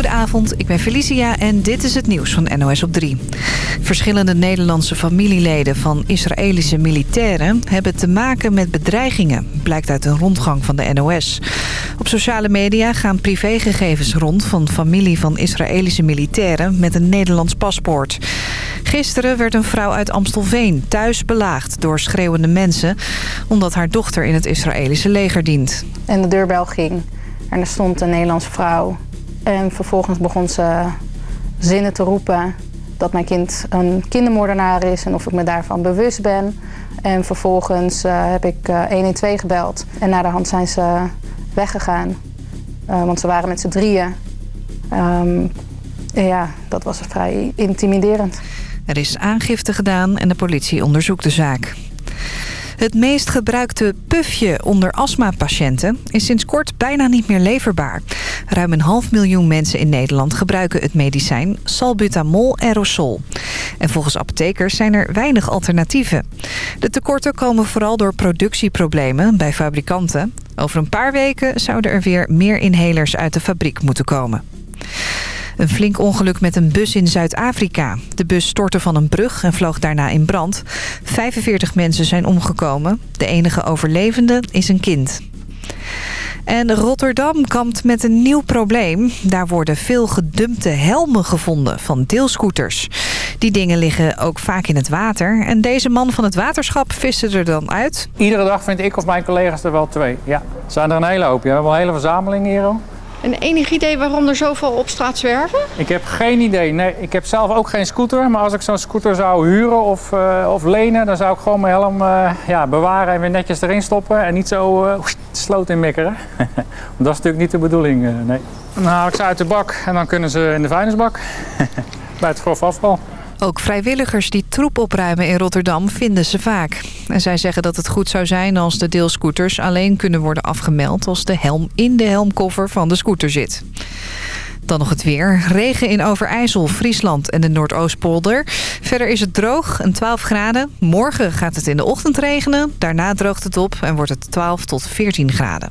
Goedenavond, ik ben Felicia en dit is het nieuws van NOS op 3. Verschillende Nederlandse familieleden van Israëlische militairen... hebben te maken met bedreigingen, blijkt uit een rondgang van de NOS. Op sociale media gaan privégegevens rond van familie van Israëlische militairen... met een Nederlands paspoort. Gisteren werd een vrouw uit Amstelveen thuis belaagd door schreeuwende mensen... omdat haar dochter in het Israëlische leger dient. En de deurbel ging en er stond een Nederlandse vrouw en vervolgens begon ze zinnen te roepen dat mijn kind een kindermoordenaar is en of ik me daarvan bewust ben. En vervolgens uh, heb ik uh, 112 gebeld en na de hand zijn ze weggegaan. Uh, want ze waren met z'n drieën. Um, ja, dat was vrij intimiderend. Er is aangifte gedaan en de politie onderzoekt de zaak. Het meest gebruikte pufje onder astmapatiënten is sinds kort bijna niet meer leverbaar. Ruim een half miljoen mensen in Nederland gebruiken het medicijn salbutamol aerosol. En volgens apothekers zijn er weinig alternatieven. De tekorten komen vooral door productieproblemen bij fabrikanten. Over een paar weken zouden er weer meer inhalers uit de fabriek moeten komen. Een flink ongeluk met een bus in Zuid-Afrika. De bus stortte van een brug en vloog daarna in brand. 45 mensen zijn omgekomen. De enige overlevende is een kind. En Rotterdam kampt met een nieuw probleem. Daar worden veel gedumpte helmen gevonden van deelscooters. Die dingen liggen ook vaak in het water. En deze man van het waterschap viste er dan uit. Iedere dag vind ik of mijn collega's er wel twee. Ja, zijn er een hele hoop. We hebben een hele verzameling hier. Al. En enig idee waarom er zoveel op straat zwerven? Ik heb geen idee. Nee, ik heb zelf ook geen scooter. Maar als ik zo'n scooter zou huren of, uh, of lenen... dan zou ik gewoon mijn helm uh, ja, bewaren en weer netjes erin stoppen. En niet zo uh, sloot in mikkeren. dat is natuurlijk niet de bedoeling, nee. Dan haal ik ze uit de bak en dan kunnen ze in de vuilnisbak. Bij het grof afval. Ook vrijwilligers die troep opruimen in Rotterdam vinden ze vaak. En zij zeggen dat het goed zou zijn als de deelscooters alleen kunnen worden afgemeld... als de helm in de helmkoffer van de scooter zit. Dan nog het weer. Regen in Overijssel, Friesland en de Noordoostpolder. Verder is het droog, een 12 graden. Morgen gaat het in de ochtend regenen. Daarna droogt het op en wordt het 12 tot 14 graden.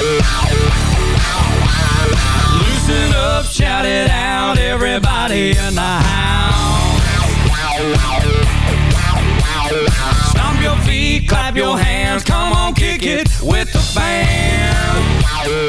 Loosen up, shout it out, everybody in the house. Stomp your feet, clap your hands, come on, kick it with the band.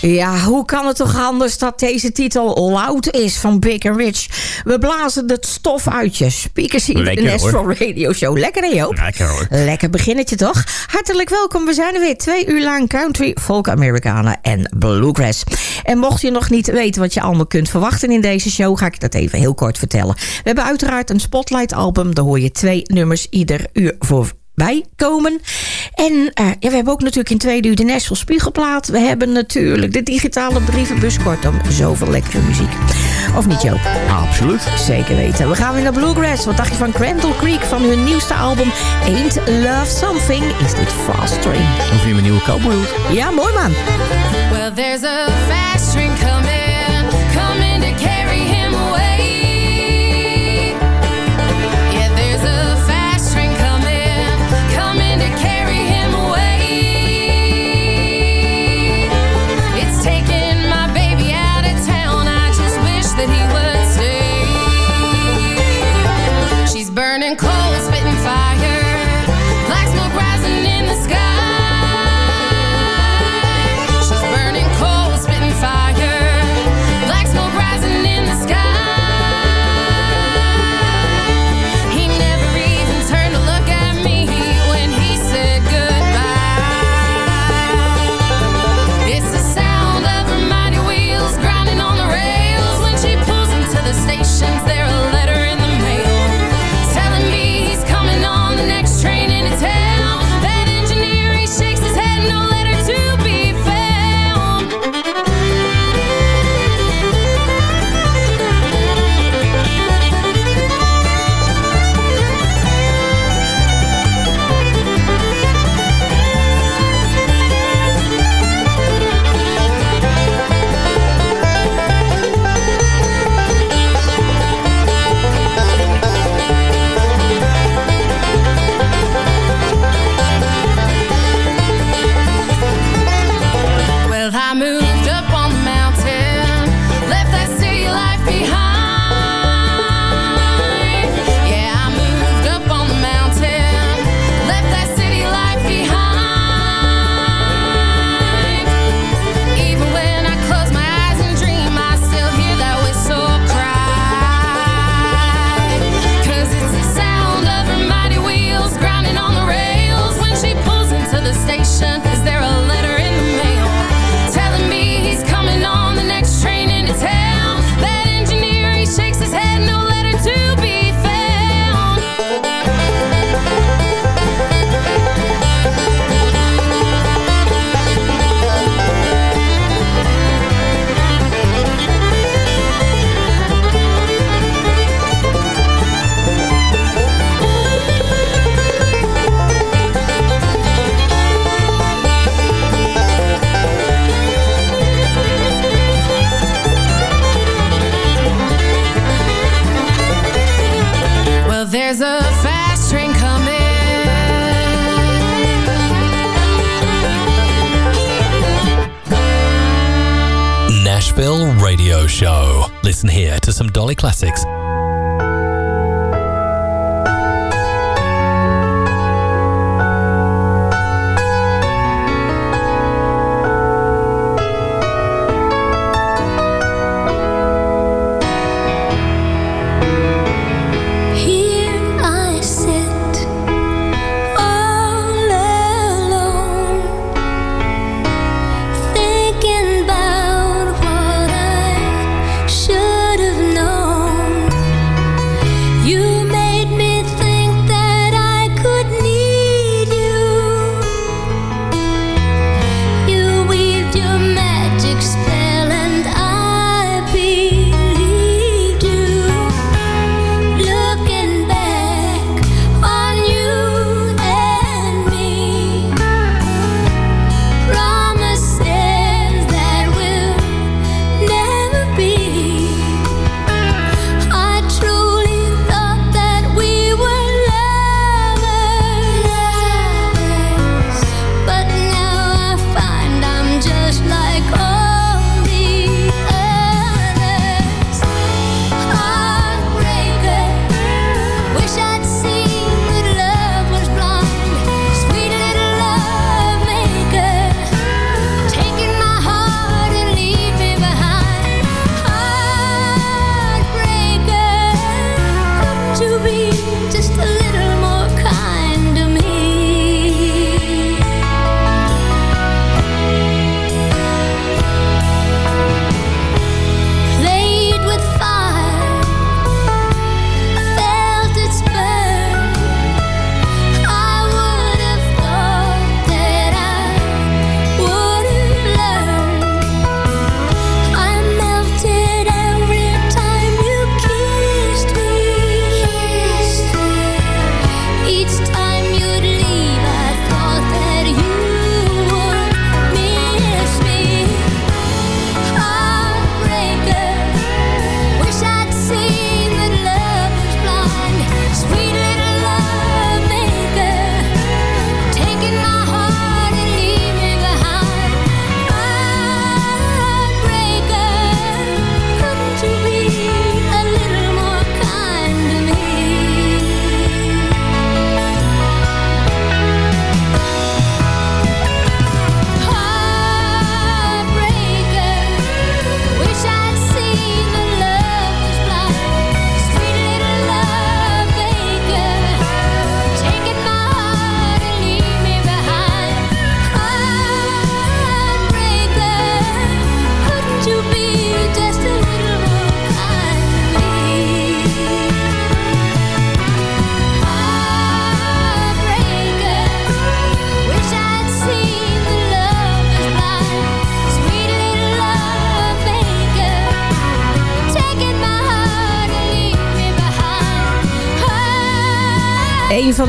Ja, hoe kan het toch anders dat deze titel loud is van Big and Rich? We blazen het stof uit je. Speakers in de. Nashville Radio Show. Lekker hè Joop? Lekker hoor. Lekker beginnetje toch? Hartelijk welkom. We zijn er weer twee uur lang country, folk Americana en bluegrass. En mocht je nog niet weten wat je allemaal kunt verwachten in deze show... ga ik dat even heel kort vertellen. We hebben uiteraard een Spotlight album. Daar hoor je twee nummers ieder uur voor bij komen. En eh, ja, we hebben ook natuurlijk in tweede uur de Nashville Spiegelplaat. We hebben natuurlijk de digitale brievenbus. Kortom, zoveel lekkere muziek. Of niet, Joop? Absoluut. Zeker weten. We gaan weer naar Bluegrass. Wat dacht je van Crandall Creek van hun nieuwste album Ain't Love Something? Is dit Fast Train? Of je mijn nieuwe cowboy. Ja, mooi man. Well, there's a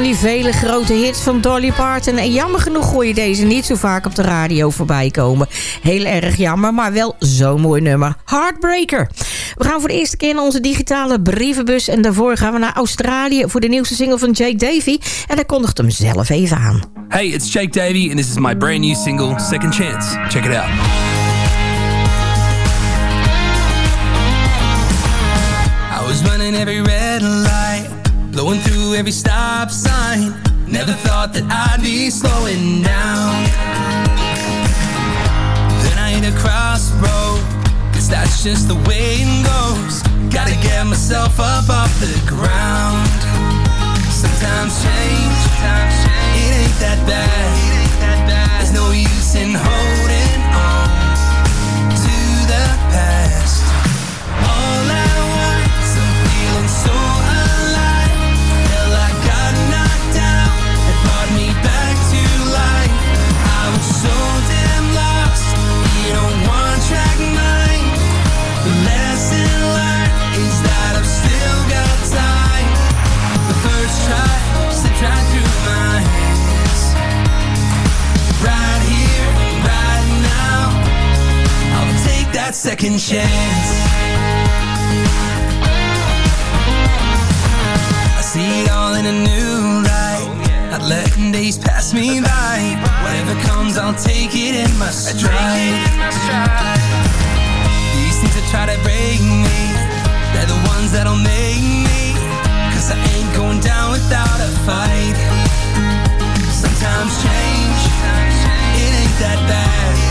die vele grote hits van Dolly Parton. En jammer genoeg hoor je deze niet zo vaak op de radio voorbij komen. Heel erg jammer, maar wel zo'n mooi nummer. Heartbreaker. We gaan voor de eerste keer naar onze digitale brievenbus. En daarvoor gaan we naar Australië voor de nieuwste single van Jake Davy. En hij kondigt hem zelf even aan. Hey, it's Jake Davy, and this is my brand new single, Second Chance. Check it out. I was running every blowing through every stop sign. Never thought that I'd be slowing down. Then I hit a crossroad, cause that's just the way it goes. Gotta get myself up off the ground. Sometimes change, it ain't that bad. There's no use in holding that second chance. I see it all in a new light. Not letting days pass me by. Whatever comes, I'll take it in my stride. These things that try to break me, they're the ones that'll make me. Cause I ain't going down without a fight. Sometimes change, it ain't that bad.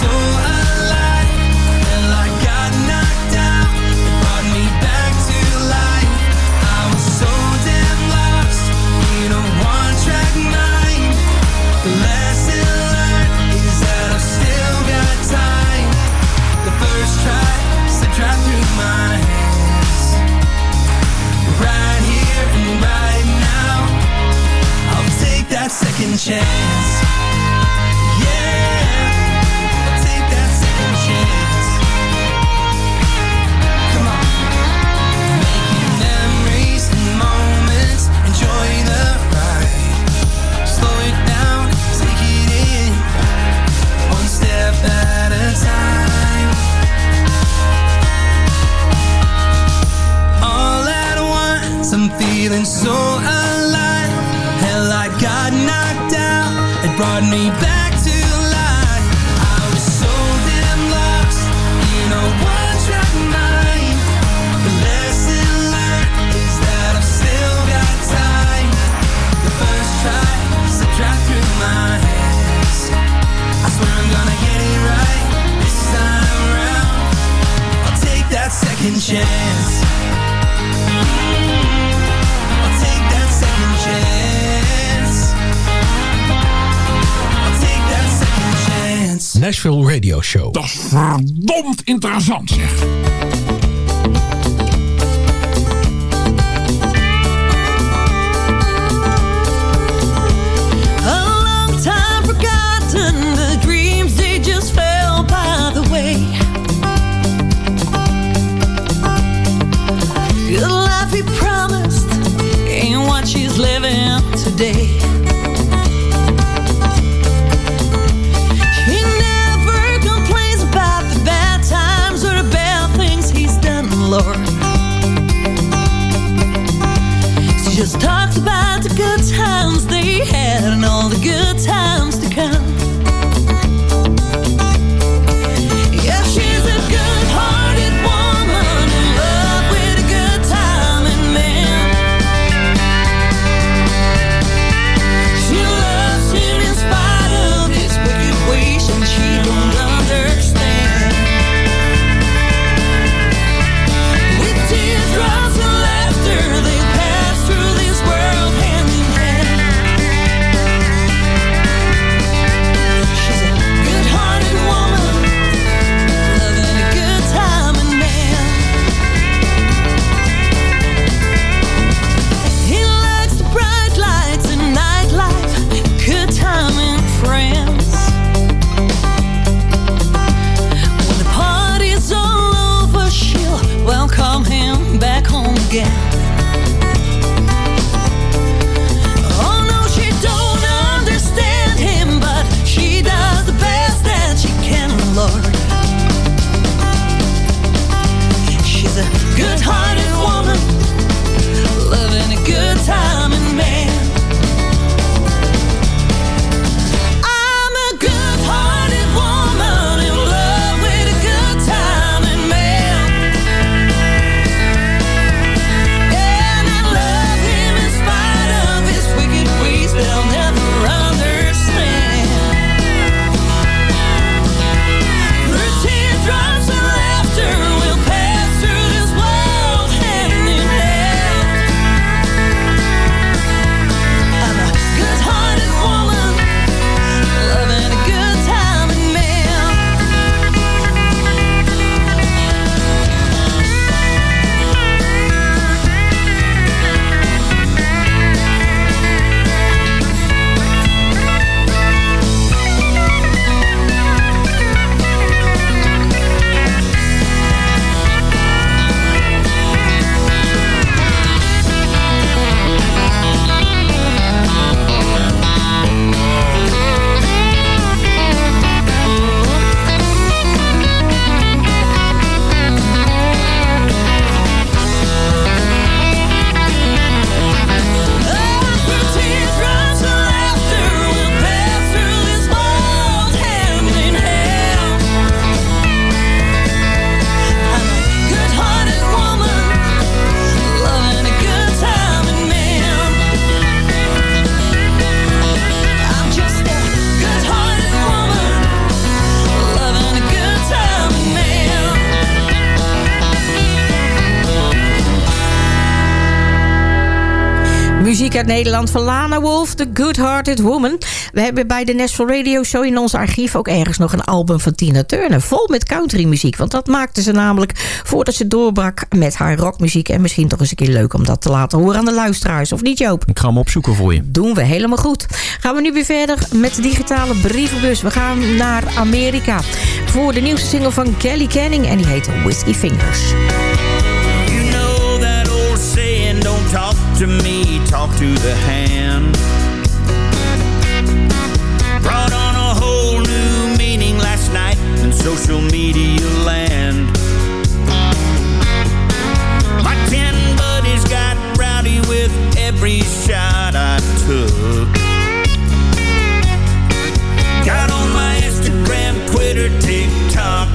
So alive. Chance. Interessant zeg. Nederland van Lana Wolf, The Good Hearted Woman. We hebben bij de National Radio Show in ons archief ook ergens nog een album van Tina Turner. Vol met countrymuziek, want dat maakte ze namelijk voordat ze doorbrak met haar rockmuziek. En misschien toch eens een keer leuk om dat te laten horen aan de luisteraars, of niet Joop? Ik ga hem opzoeken voor je. Doen we helemaal goed. Gaan we nu weer verder met de digitale brievenbus. We gaan naar Amerika voor de nieuwste single van Kelly Canning en die heet Whiskey Fingers. You know that old saying, don't talk to me talk to the hand. Brought on a whole new meaning last night in social media land. My ten buddies got rowdy with every shot I took. Got on my Instagram, Twitter, TikTok,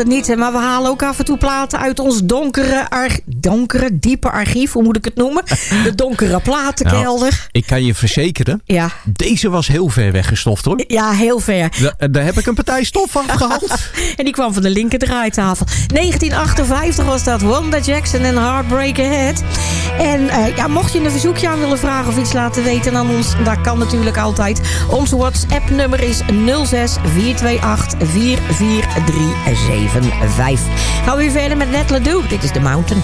het niet, hè, maar we halen ook af en toe platen uit ons donkere, donkere diepe archief. Hoe moet ik het noemen? De donkere platenkelder. Nou, ik kan je verzekeren, Ja. deze was heel ver weggestoft hoor. Ja, heel ver. Da- daar heb ik een partij stof van gehaald. en die kwam van de linker draaitafel. 1958 was dat Wanda Jackson en Heartbreak Ahead. En eh, ja, mocht je een verzoekje aan willen vragen of iets laten weten aan ons, dat kan natuurlijk altijd. Ons WhatsApp nummer is 06 428 44375. Gaan we weer verder met Ned LeDoux. Dit is The Mountain.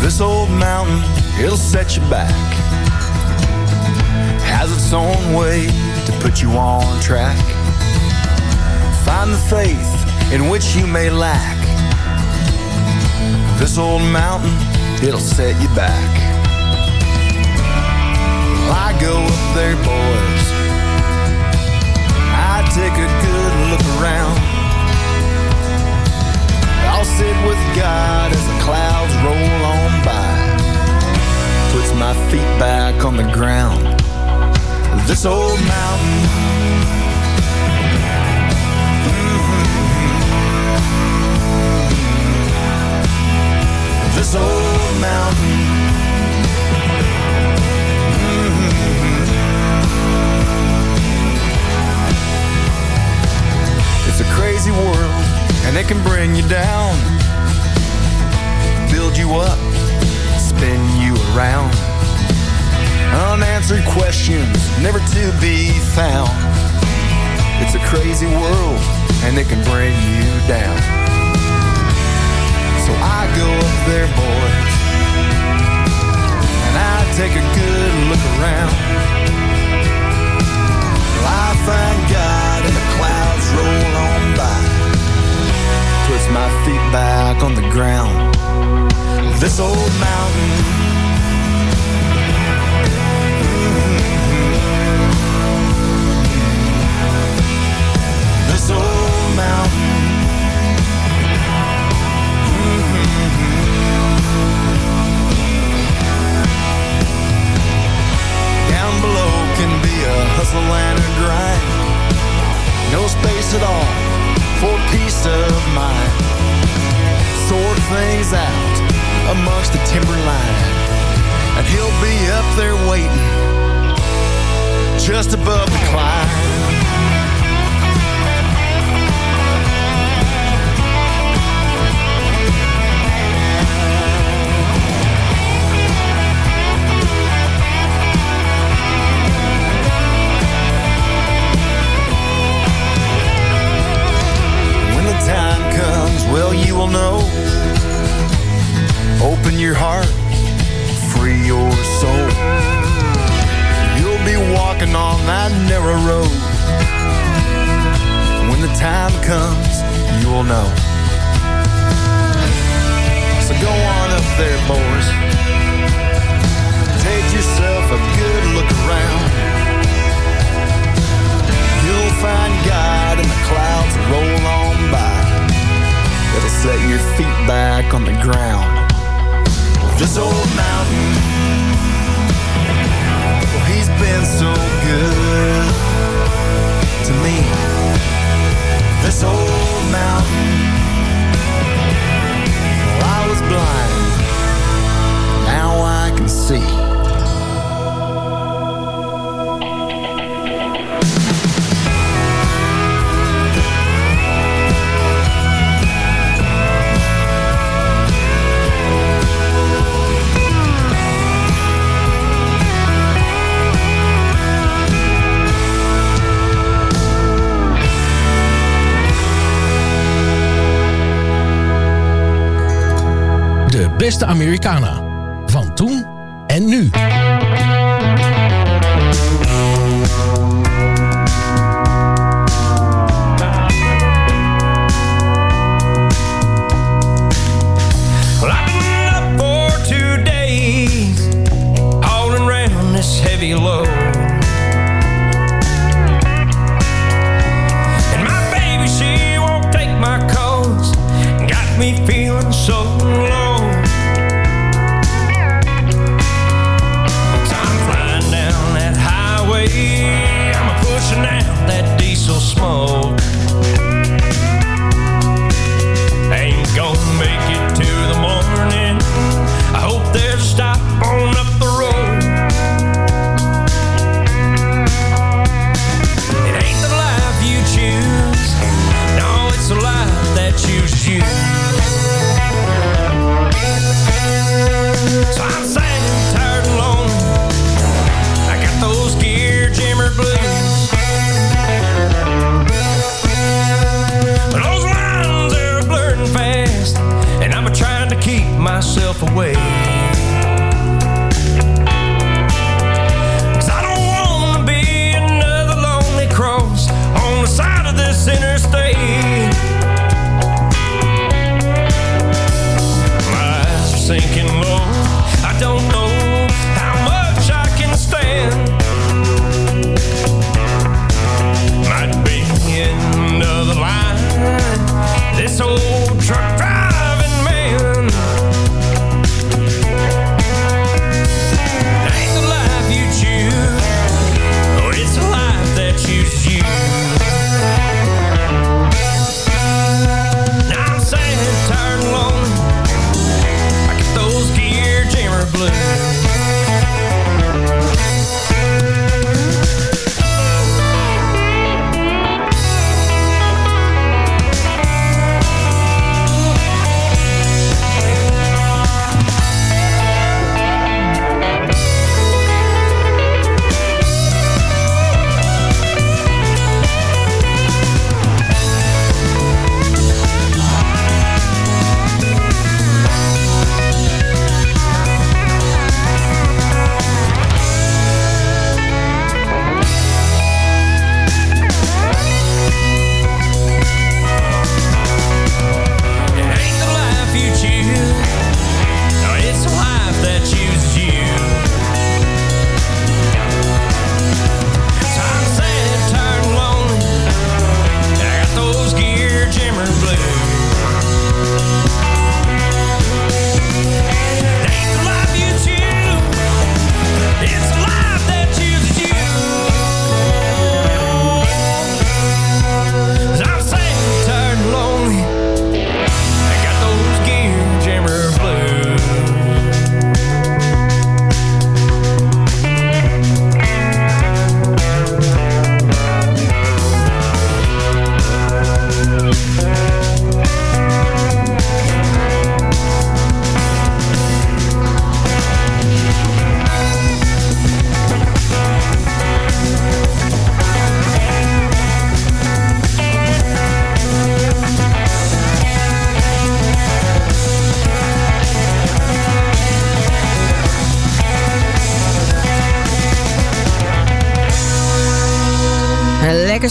This old mountain, it'll set you back. Has its own way to put you on track. Find the faith in which you may lack. This old mountain, it'll set you back. I go up there, boys. I take a good look around. I'll sit with God as the clouds roll on by. Puts my feet back on the ground. This old mountain. This old mountain. Mhm. It's a crazy world, and it can bring you down, build you up, spin you around. Unanswered questions never to be found. It's a crazy world, and it can bring you down. So I go up there, boys, and I take a good look around. This old mountain. Beste Americana.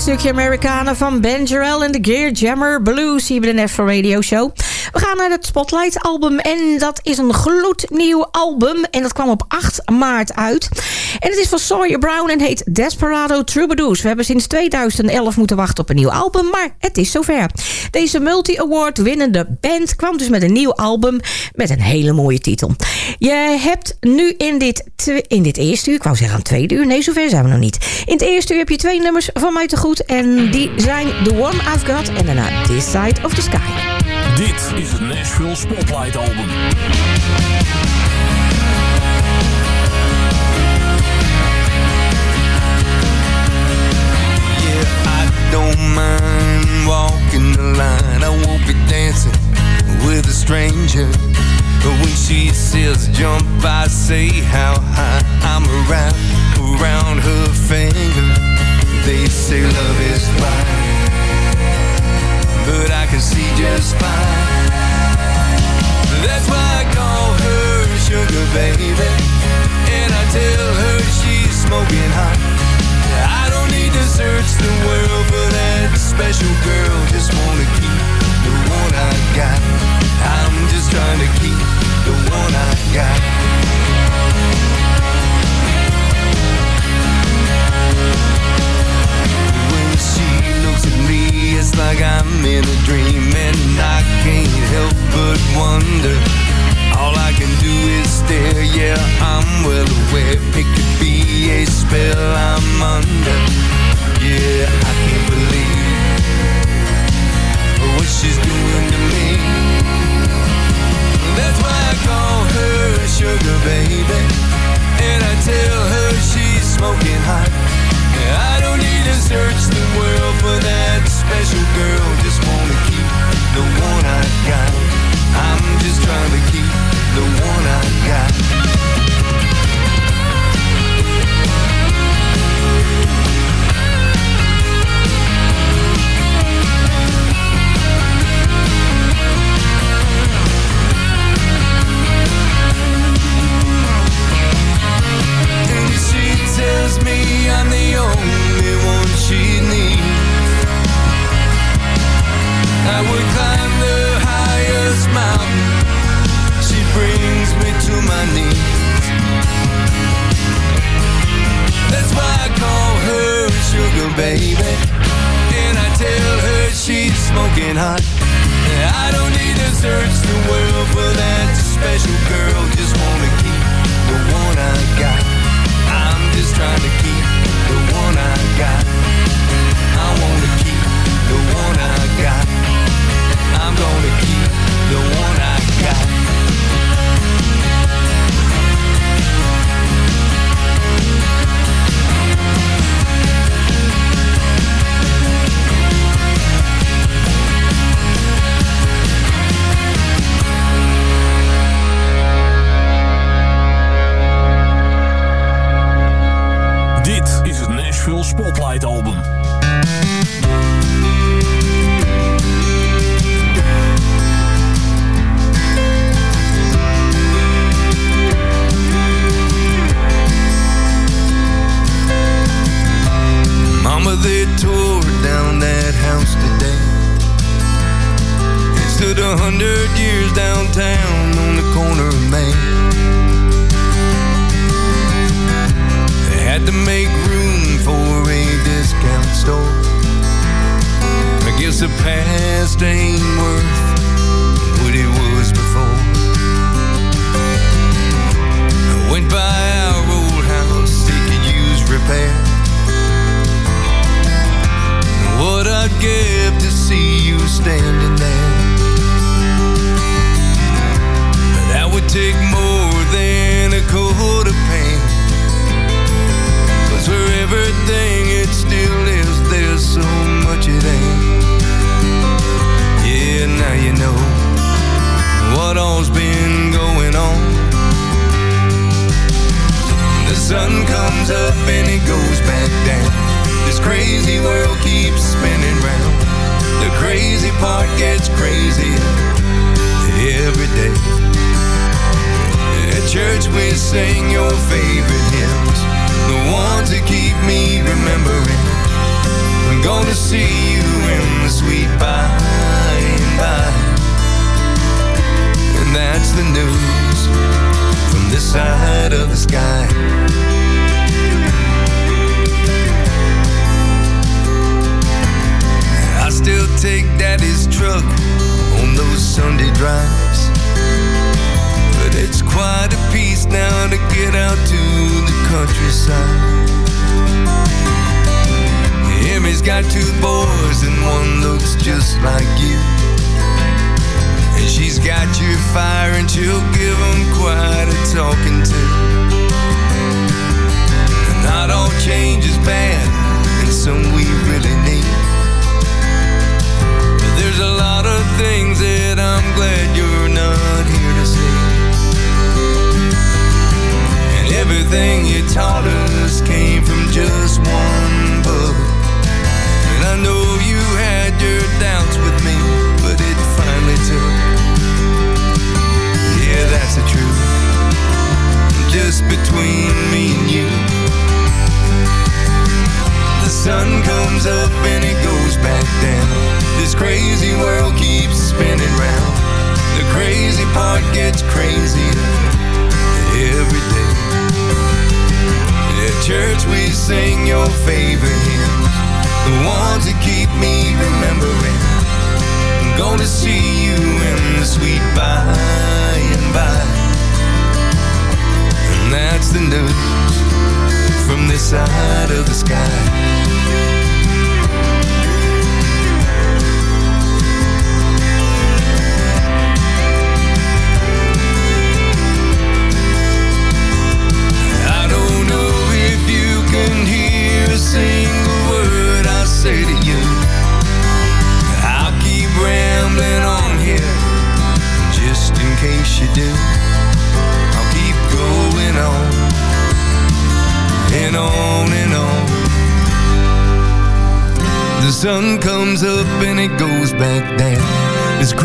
Stukje Amerikanen van Ben Jarrell en de Gear Jammer Blues hier bij de Nashville Radio Show. We gaan naar het Spotlight album en dat is een gloednieuw album en dat kwam op 8 maart uit. En het is van Sawyer Brown en heet Desperado Troubadours. We hebben sinds 2011 moeten wachten op een nieuw album, maar het is zover. Deze multi-award winnende band kwam dus met een nieuw album met een hele mooie titel. Je hebt nu in dit, in dit eerste uur, ik wou zeggen aan tweede uur, nee zover zijn we nog niet. In het eerste uur heb je twee nummers van mij te goed en die zijn The One I've Got en daarna This Side of the Sky. Dit is het Nashville Spotlight Album. Don't mind walking the line. I won't be dancing with a stranger. But when she says jump, I say how high I'm around, around her finger. They say love is blind, but I can see just fine. That's why I call her sugar baby, and I tell her she's smoking hot.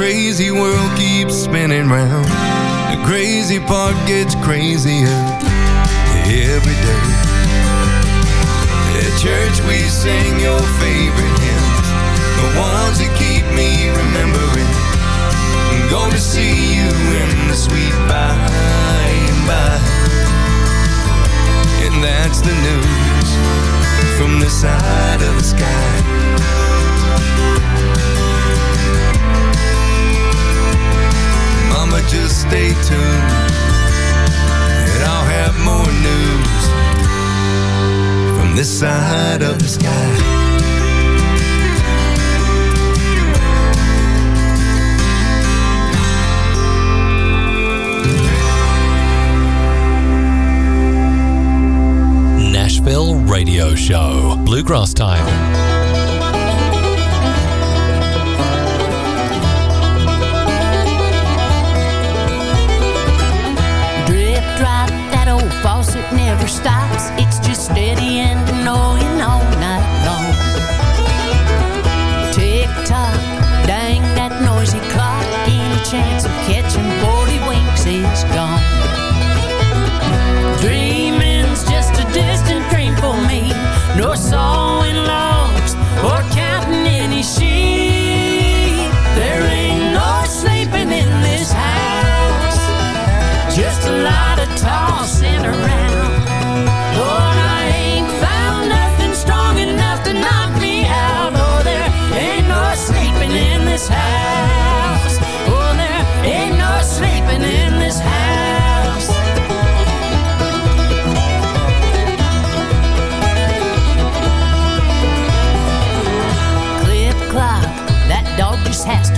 crazy world keeps spinning round. The crazy part gets crazier every day. At church we sing your favorite hymns The ones that keep me remembering. I'm going to see you in the sweet by and by. And that's the news from the side of the sky. Just stay tuned, and I'll have more news from this side of the sky. Nashville Radio Show. Bluegrass Time. Never stops. It's just steady and annoying all night long. Tick tock, dang that noisy clock. Any chance of catching 40 winks is gone. Dreaming's just a distant dream for me. No sawing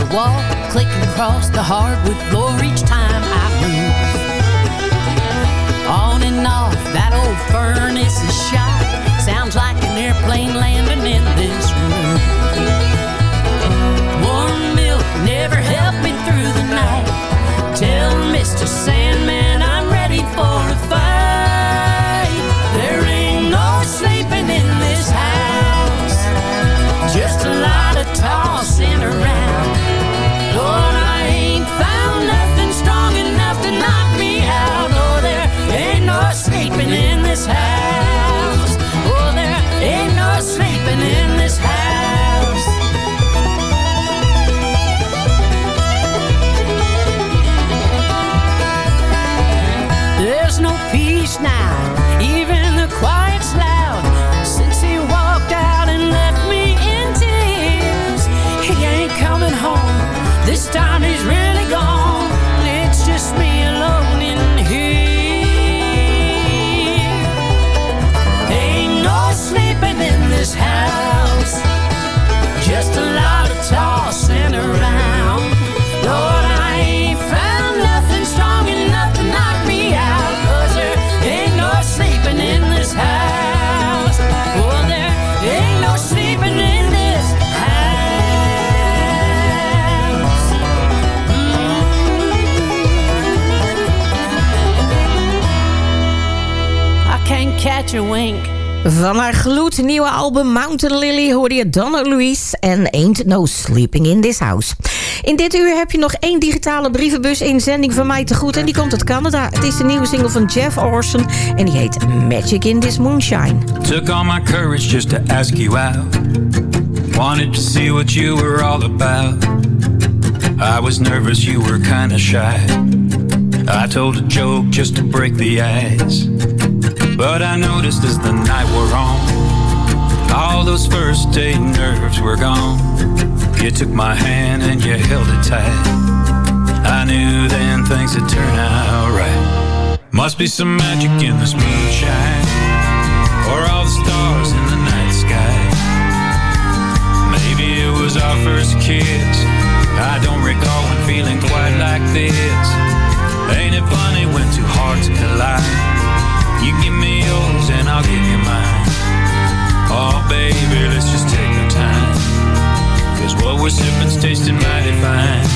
to walk, clicking across the hardwood floor each time I move. On and off, that old furnace is shot. Sounds like an airplane landing in this room. Warm milk never helped me through the night. Tell Mr. Sandman I'm ready for a fight. Catch a wink. Van haar gloednieuwe album Mountain Lily hoorde je Donna Louise en Ain't No Sleeping in This House. In dit uur heb je nog één digitale brievenbus inzending van mij te goed en die komt uit Canada. Het is de nieuwe single van Jeff Orson en die heet Magic in This Moonshine. Took all my courage just to ask you out. Wanted to see what you were all about. I was nervous, you were kinda shy. I told a joke just to break the ice. But I noticed as the night wore on, all those first date nerves were gone. You took my hand and you held it tight. I knew then things would turn out right. Must be some magic in this moonshine, or all the stars in the night sky. Maybe it was our first kiss. I don't recall when feeling quite like this. Ain't it funny when two hearts collide? You give me yours and I'll give you mine. Oh, baby, let's just take our time. Cause what we're sipping's tasting mighty fine.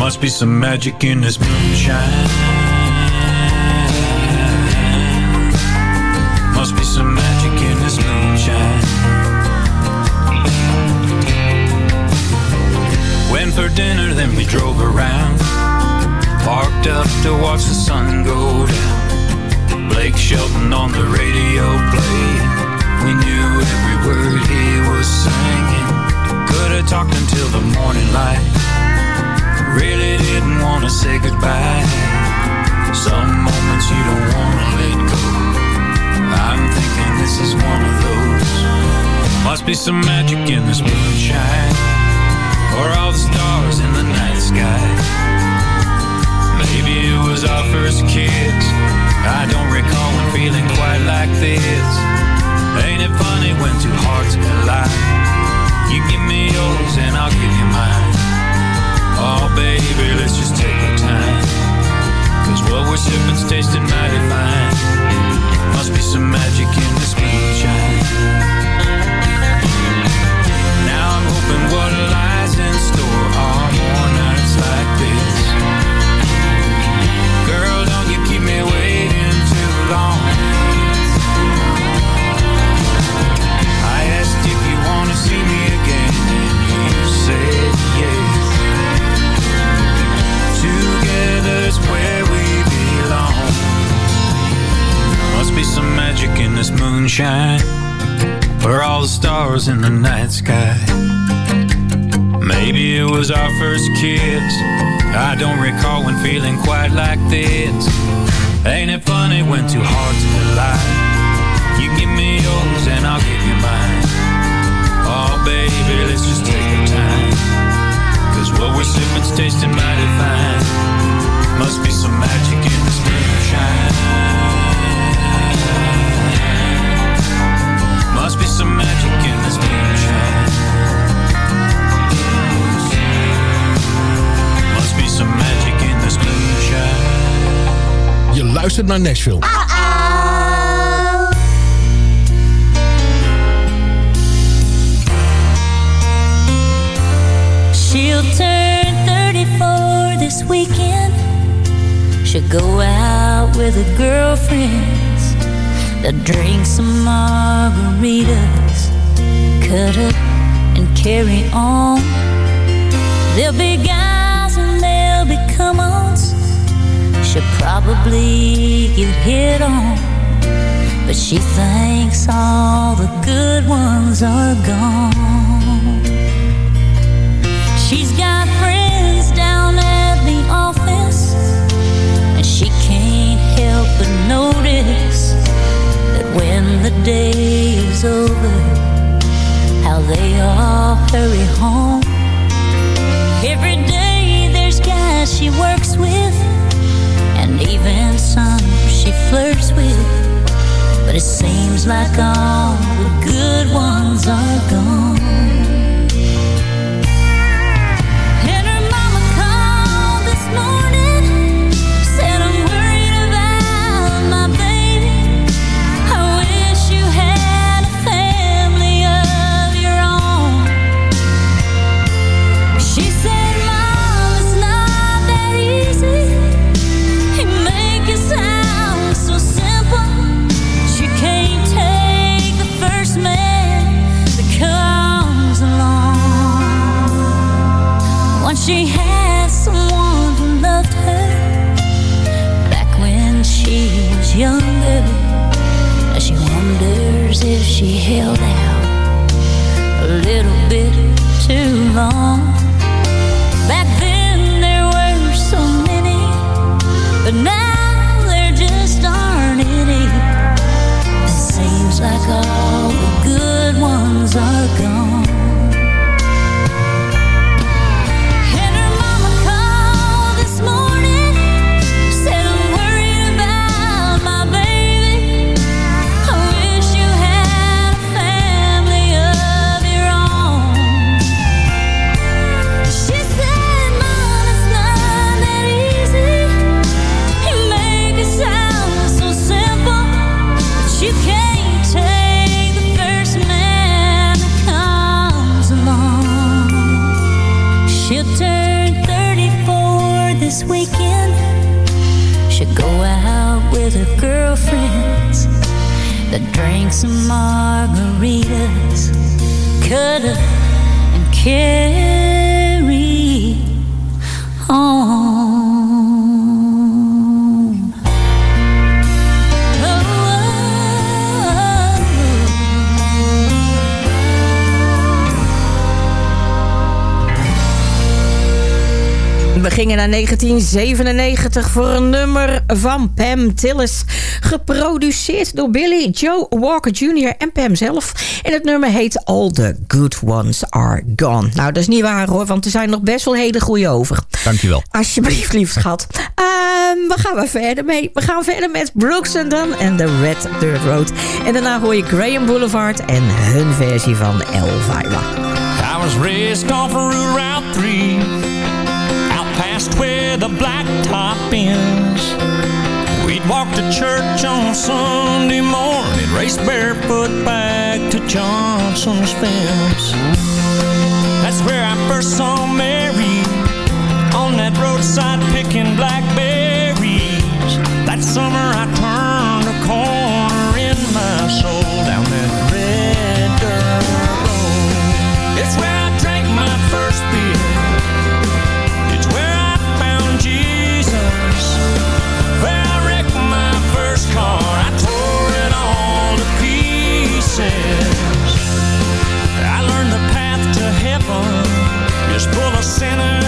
Must be some magic in this moonshine. Must be some magic in this moonshine. Went for dinner, then we drove around. Parked up to watch the sun go down. Blake Shelton on the radio playing. We knew every word he was singing. Could have talked until the morning light. Really didn't want to say goodbye. Some moments you don't want to let go. I'm thinking this is one of those. Must be some magic in this moonshine, or all the stars in the night sky. Maybe it was our first kiss. I don't recall feeling quite like this. Ain't it funny when two hearts collide? You give me yours and I'll give you mine. Oh, baby, let's just take our time. Cause what we're sipping's tasting mighty fine. Must be some magic in this moonshine. Now I'm hoping what lies in store are be some magic in this moonshine, for all the stars in the night sky. Maybe it was our first kiss. I don't recall when feeling quite like this. Ain't it funny when two hearts collide? You give me yours and I'll give you mine. Oh, baby, let's just take our time. Cause what we're sipping's tasting mighty fine. Must be some magic luistert naar Nashville. She'll turn 34 this weekend. She'll go out with her girlfriends. They'll drink some margaritas, cut up and carry on. There'll be guys She'll probably get hit on, but she thinks all the good ones are gone. She's got friends down at the office, and she can't help but notice that when the day is over, how they all hurry home. Every day there's guys she works with, and even some she flirts with. But it seems like all the good ones are gone. She held out a little bit too long. Back then there were so many, but now there just aren't any. It seems like all some margaritas, cut up and carry on. En naar 1997 voor een nummer van Pam Tillis. Geproduceerd door Billy, Joe Walker Jr. en Pam zelf. En het nummer heet All the Good Ones Are Gone. Nou, dat is niet waar hoor, want er zijn nog best wel hele goede over. Dankjewel. Alsjeblieft, lief schat. Ehm, um, we gaan we verder mee. We gaan verder met Brooks and Dunn en The Red Dirt Road. En daarna hoor je Graham Boulevard en hun versie van Elvira. I was raised off Route 3 past where the blacktop ends. We'd walk to church on Sunday morning, race barefoot back to Johnson's fence. That's where I first saw Mary, on that roadside picking blackberries. That summer I turned a corner in my soul. sinner.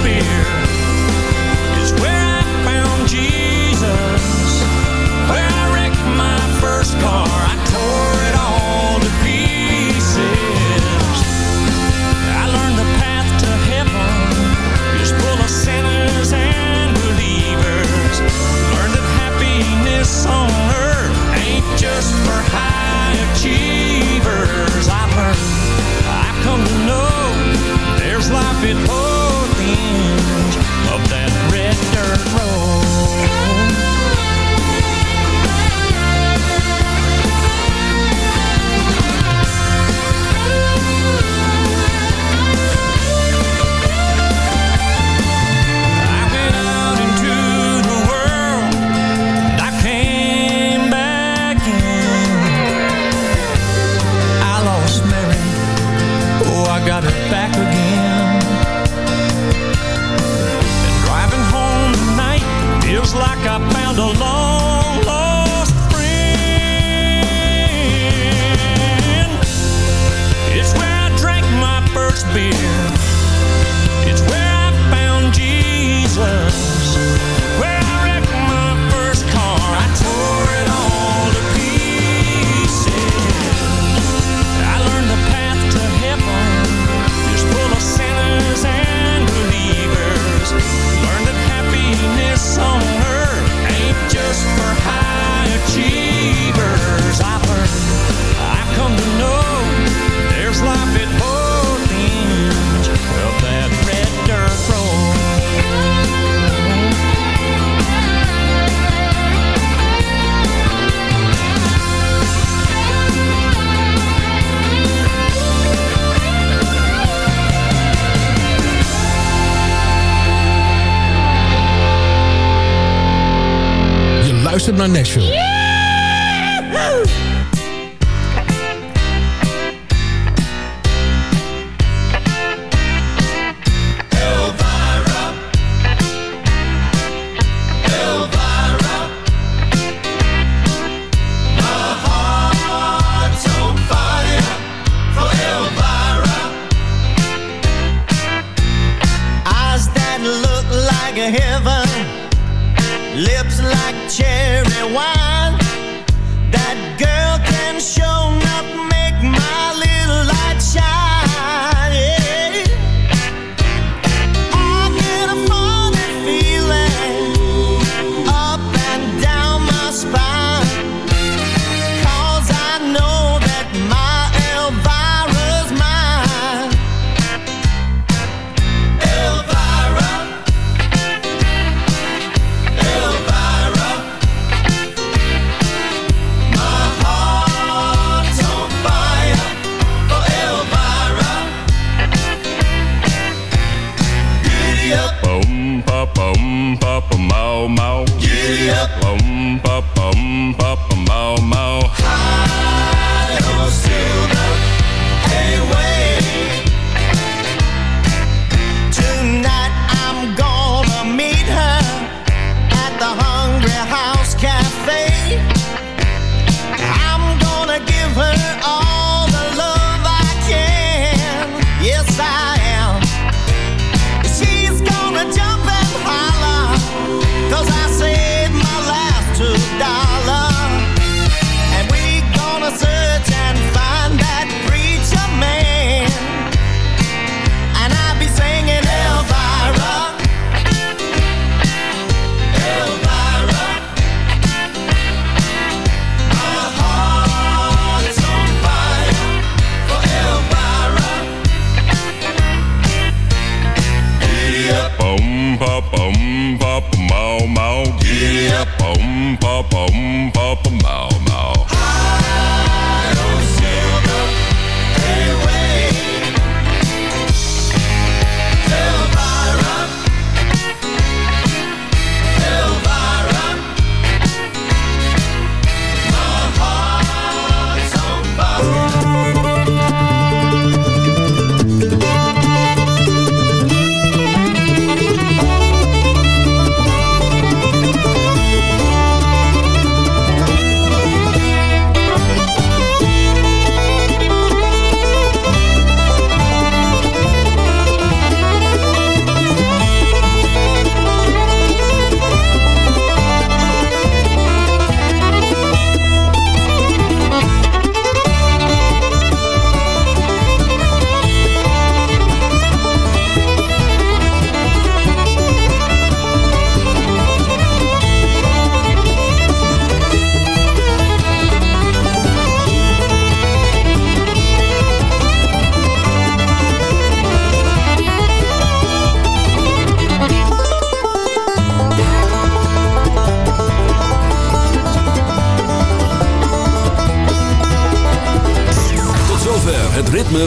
spear